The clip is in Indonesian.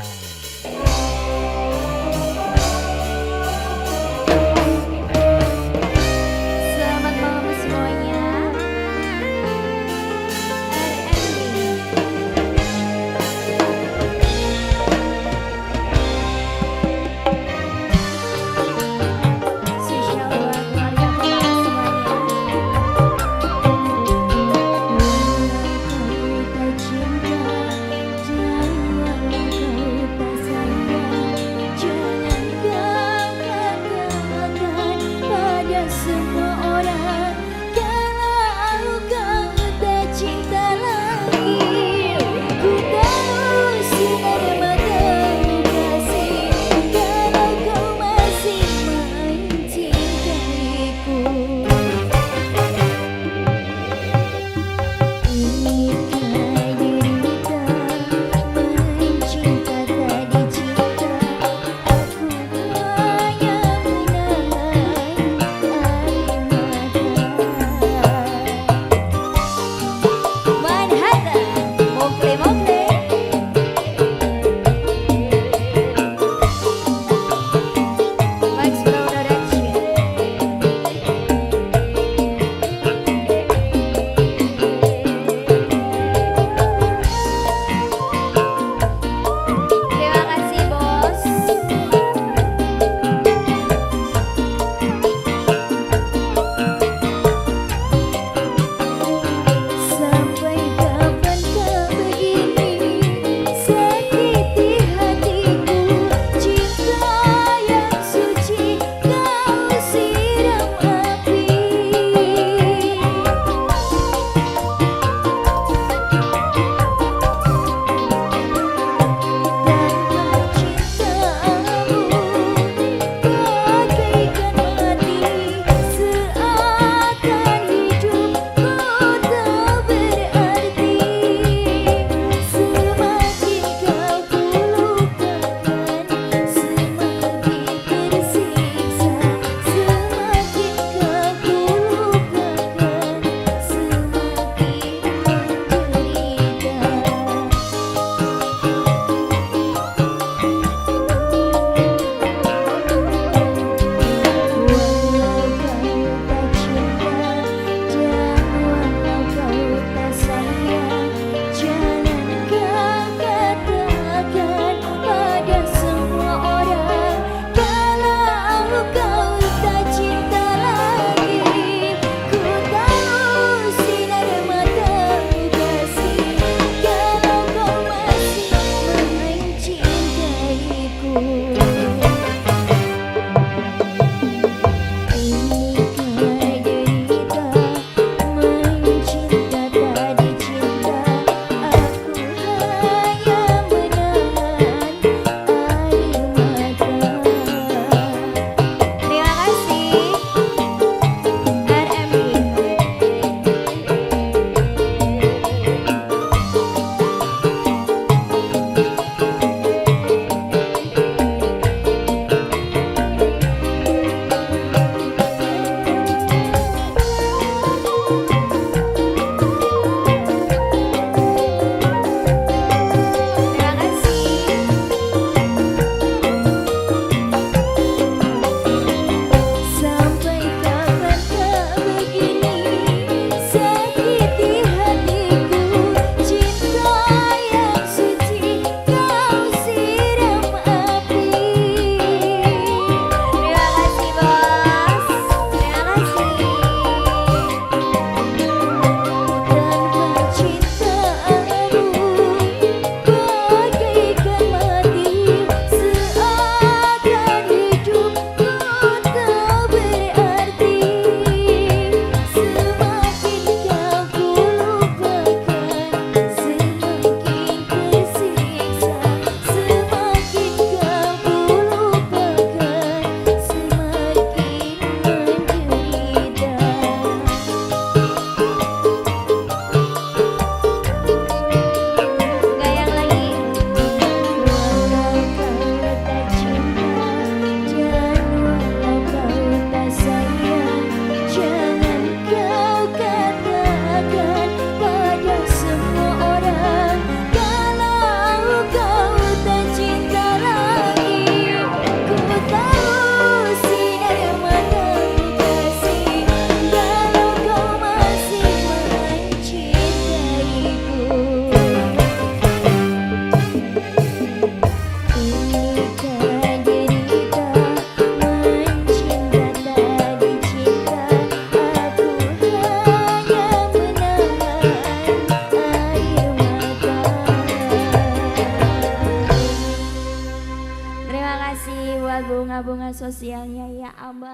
Música sosialnya ya abang